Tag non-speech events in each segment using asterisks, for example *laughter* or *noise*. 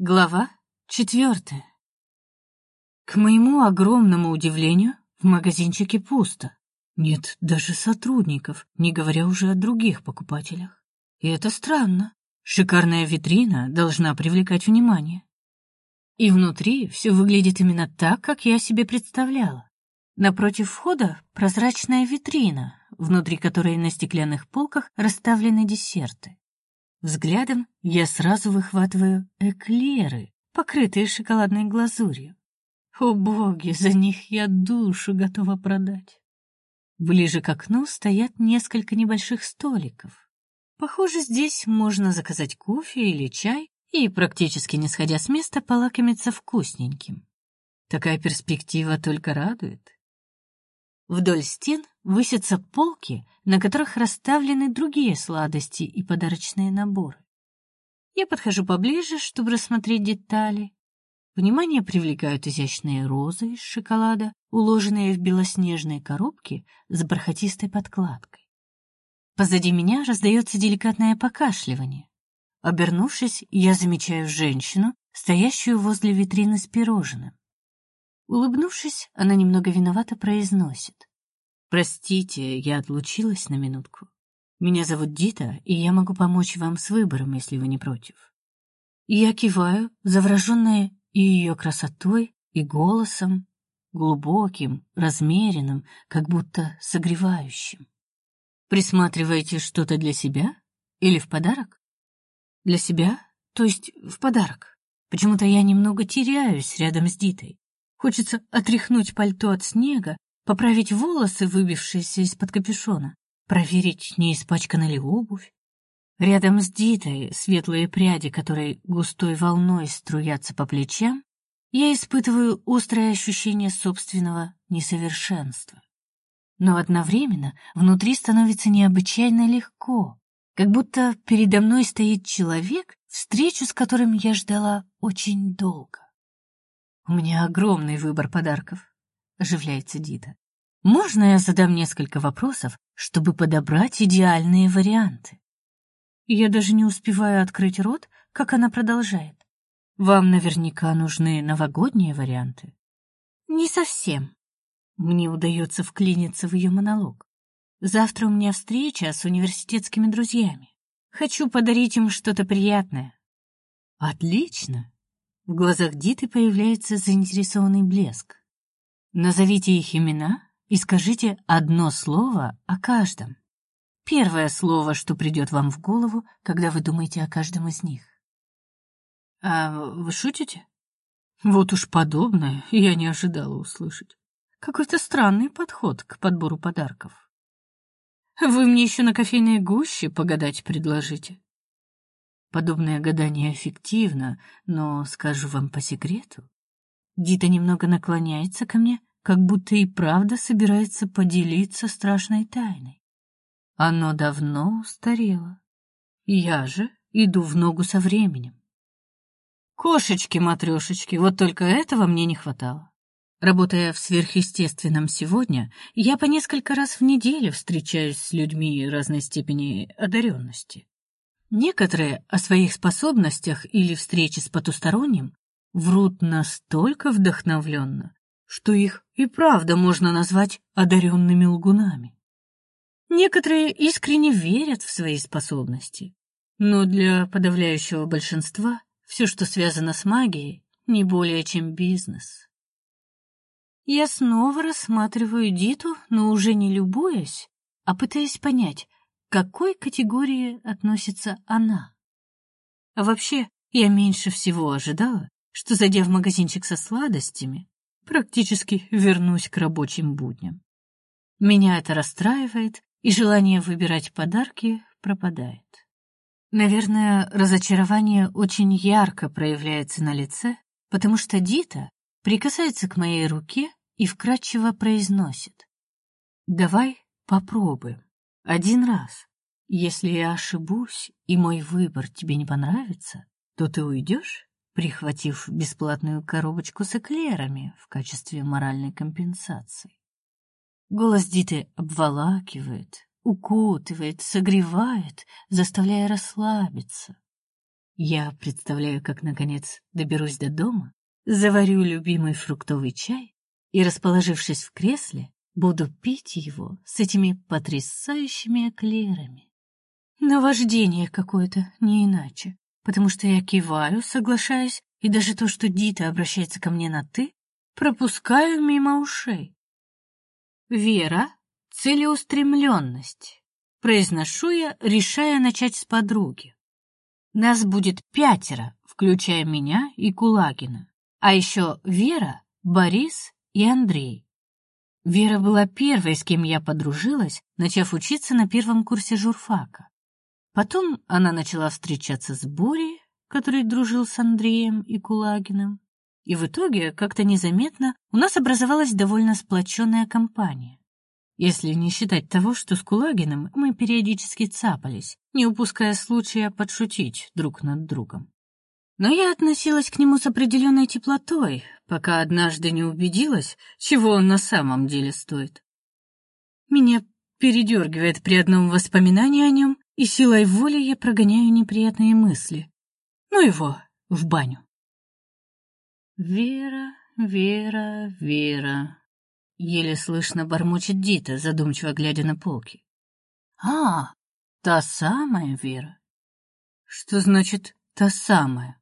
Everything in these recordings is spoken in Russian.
Глава четвертая. К моему огромному удивлению, в магазинчике пусто. Нет даже сотрудников, не говоря уже о других покупателях. И это странно. Шикарная витрина должна привлекать внимание. И внутри все выглядит именно так, как я себе представляла. Напротив входа прозрачная витрина, внутри которой на стеклянных полках расставлены десерты. Взглядом я сразу выхватываю эклеры, покрытые шоколадной глазурью. О боги, за них я душу готова продать. Ближе к окну стоят несколько небольших столиков. Похоже, здесь можно заказать кофе или чай и, практически не сходя с места, полакомиться вкусненьким. Такая перспектива только радует. Вдоль стен высятся полки, на которых расставлены другие сладости и подарочные наборы. Я подхожу поближе, чтобы рассмотреть детали. Внимание привлекают изящные розы из шоколада, уложенные в белоснежные коробки с бархатистой подкладкой. Позади меня раздается деликатное покашливание. Обернувшись, я замечаю женщину, стоящую возле витрины с пирожным. Улыбнувшись, она немного виновато произносит: "Простите, я отлучилась на минутку. Меня зовут Дита, и я могу помочь вам с выбором, если вы не против". Я киваю, завороженная и ее красотой, и голосом, глубоким, размеренным, как будто согревающим. Присматриваете что-то для себя или в подарок? Для себя, то есть в подарок. Почему-то я немного теряюсь рядом с Дитой. Хочется отряхнуть пальто от снега, поправить волосы, выбившиеся из-под капюшона, проверить, не испачкана ли обувь. Рядом с Дитой светлые пряди, которые густой волной струятся по плечам, я испытываю острое ощущение собственного несовершенства. Но одновременно внутри становится необычайно легко, как будто передо мной стоит человек, встречу с которым я ждала очень долго. У меня огромный выбор подарков, оживляется Дита. Можно я задам несколько вопросов, чтобы подобрать идеальные варианты? Я даже не успеваю открыть рот, как она продолжает. Вам наверняка нужны новогодние варианты. Не совсем. Мне удается вклиниться в ее монолог. Завтра у меня встреча с университетскими друзьями. Хочу подарить им что-то приятное. Отлично. В глазах Диты появляется заинтересованный блеск. Назовите их имена и скажите одно слово о каждом. Первое слово, что придет вам в голову, когда вы думаете о каждом из них. А вы шутите? Вот уж подобное я не ожидала услышать. Какой-то странный подход к подбору подарков. Вы мне еще на кофейной гуще погадать предложите. Подобное гадание эффективно, но скажу вам по секрету. Дита немного наклоняется ко мне, как будто и правда собирается поделиться страшной тайной. Оно давно устарело. Я же иду в ногу со временем. Кошечки-матрешечки, вот только этого мне не хватало. Работая в сверхъестественном сегодня, я по несколько раз в неделю встречаюсь с людьми разной степени одаренности. Некоторые о своих способностях или встрече с потусторонним врут настолько вдохновленно, что их и правда можно назвать одаренными лгунами. Некоторые искренне верят в свои способности, но для подавляющего большинства все, что связано с магией, не более чем бизнес. Я снова рассматриваю Диту, но уже не любуясь, а пытаясь понять, к какой категории относится она. А вообще, я меньше всего ожидала, что, зайдя в магазинчик со сладостями, практически вернусь к рабочим будням. Меня это расстраивает, и желание выбирать подарки пропадает. Наверное, разочарование очень ярко проявляется на лице, потому что Дита прикасается к моей руке и вкратчиво произносит: "Давай попробуем". Один раз. Если я ошибусь, и мой выбор тебе не понравится, то ты уйдешь, прихватив бесплатную коробочку с эклерами в качестве моральной компенсации. Голос Диты обволакивает, укутывает, согревает, заставляя расслабиться. Я представляю, как, наконец, доберусь до дома, заварю любимый фруктовый чай и, расположившись в кресле, буду пить его с этими потрясающими эклерами. Наваждение какое-то, не иначе, потому что я киваю, соглашаясь, и даже то, что Дита обращается ко мне на «ты», пропускаю мимо ушей. Вера — целеустремленность. Произношу я, решая начать с подруги. Нас будет пятеро, включая меня и Кулагина. А еще Вера, Борис и Андрей. Вера была первой, с кем я подружилась, начав учиться на первом курсе журфака. Потом она начала встречаться с Борей, который дружил с Андреем и Кулагиным. И в итоге, как-то незаметно, у нас образовалась довольно сплоченная компания. Если не считать того, что с Кулагиным мы периодически цапались, не упуская случая подшутить друг над другом. Но я относилась к нему с определенной теплотой, пока однажды не убедилась, чего он на самом деле стоит. Меня передергивает при одном воспоминании о нем, и силой воли я прогоняю неприятные мысли. Ну его в баню. Вера, Вера, Вера. Еле слышно бормочет Дита, задумчиво глядя на полки. А, та самая Вера. Что значит та самая?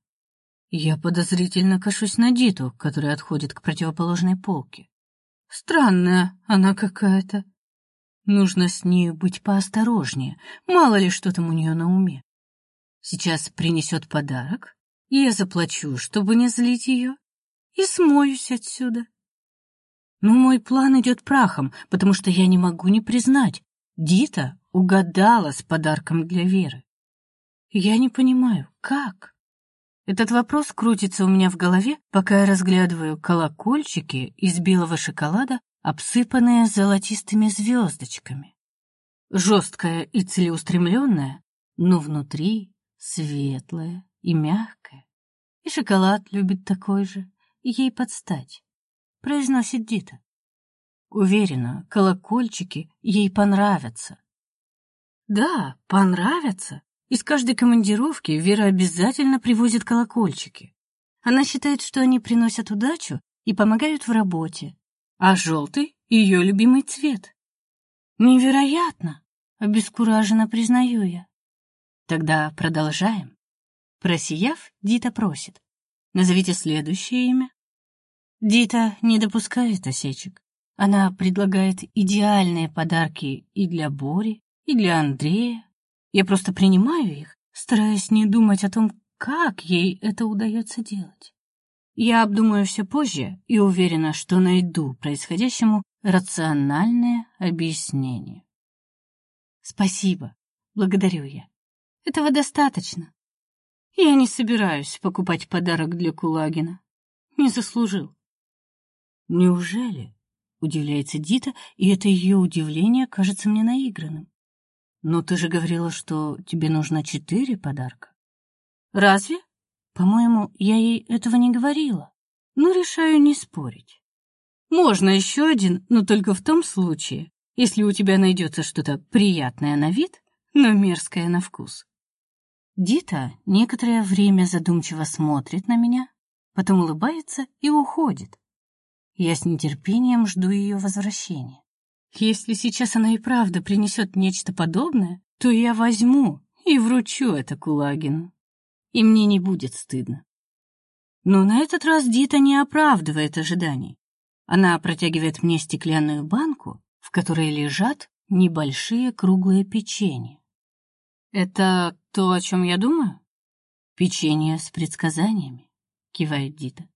Я подозрительно кашусь на Диту, которая отходит к противоположной полке. Странная она какая-то. Нужно с ней быть поосторожнее, мало ли что там у нее на уме. Сейчас принесет подарок, и я заплачу, чтобы не злить ее, и смоюсь отсюда. Но мой план идет прахом, потому что я не могу не признать, Дита угадала с подарком для Веры. Я не понимаю, как? Этот вопрос крутится у меня в голове, пока я разглядываю колокольчики из белого шоколада, обсыпанные золотистыми звездочками. Жесткая и целеустремленная, но внутри светлая и мягкая. И шоколад любит такой же, ей подстать, произносит Дита. Уверена, колокольчики ей понравятся. Да, понравятся. Из каждой командировки Вера обязательно привозит колокольчики. Она считает, что они приносят удачу и помогают в работе. А желтый — ее любимый цвет. Невероятно! Обескураженно признаю я. Тогда продолжаем. Просияв, Дита просит. Назовите следующее имя. Дита не допускает осечек. Она предлагает идеальные подарки и для Бори, и для Андрея, я просто принимаю их, стараясь не думать о том, как ей это удается делать. Я обдумаю все позже и уверена, что найду происходящему рациональное объяснение. Спасибо, благодарю я. Этого достаточно. Я не собираюсь покупать подарок для Кулагина. Не заслужил. Неужели? Удивляется Дита, и это ее удивление кажется мне наигранным. Но ты же говорила, что тебе нужно четыре подарка. Разве? По-моему, я ей этого не говорила. Но решаю не спорить. Можно еще один, но только в том случае, если у тебя найдется что-то приятное на вид, но мерзкое на вкус. Дита некоторое время задумчиво смотрит на меня, потом улыбается и уходит. Я с нетерпением жду ее возвращения. Если сейчас она и правда принесет нечто подобное, то я возьму и вручу это Кулагину. И мне не будет стыдно. Но на этот раз Дита не оправдывает ожиданий. Она протягивает мне стеклянную банку, в которой лежат небольшие круглые печенья. Это то, о чем я думаю? Печенье с предсказаниями, кивает Дита.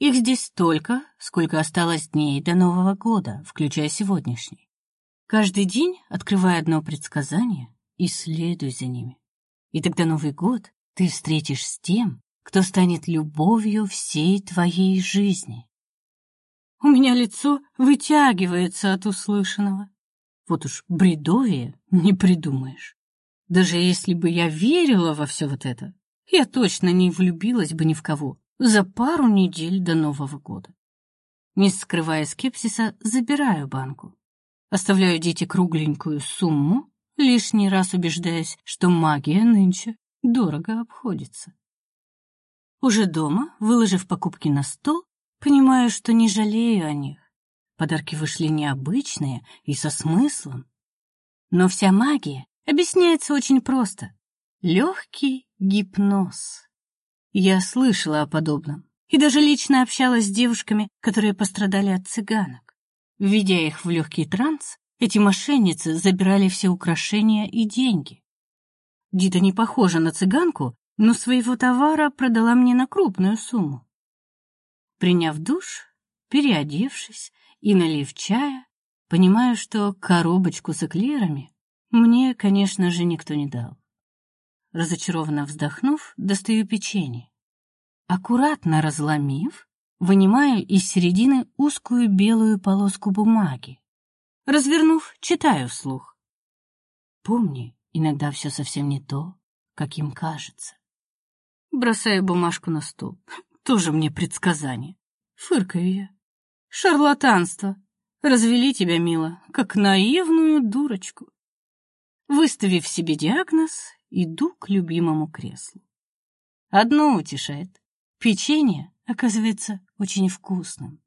Их здесь столько, сколько осталось дней до Нового года, включая сегодняшний. Каждый день открывай одно предсказание и следуй за ними. И тогда Новый год ты встретишь с тем, кто станет любовью всей твоей жизни. У меня лицо вытягивается от услышанного. Вот уж бредовее не придумаешь. Даже если бы я верила во все вот это, я точно не влюбилась бы ни в кого за пару недель до Нового года. Не скрывая скепсиса, забираю банку. Оставляю дети кругленькую сумму, лишний раз убеждаясь, что магия нынче дорого обходится. Уже дома, выложив покупки на стол, понимаю, что не жалею о них. Подарки вышли необычные и со смыслом. Но вся магия объясняется очень просто. Легкий гипноз. Я слышала о подобном и даже лично общалась с девушками, которые пострадали от цыганок. Введя их в легкий транс, эти мошенницы забирали все украшения и деньги. Дита не похожа на цыганку, но своего товара продала мне на крупную сумму. Приняв душ, переодевшись и налив чая, понимаю, что коробочку с эклерами мне, конечно же, никто не дал. Разочарованно вздохнув, достаю печенье. Аккуратно разломив, вынимаю из середины узкую белую полоску бумаги. Развернув, читаю вслух. Помни, иногда все совсем не то, каким кажется. Бросаю бумажку на стол. *laughs* Тоже мне предсказание. Фыркаю я. Шарлатанство. Развели тебя, мило, как наивную дурочку. Выставив себе диагноз, иду к любимому креслу. Одно утешает. Печенье оказывается очень вкусным.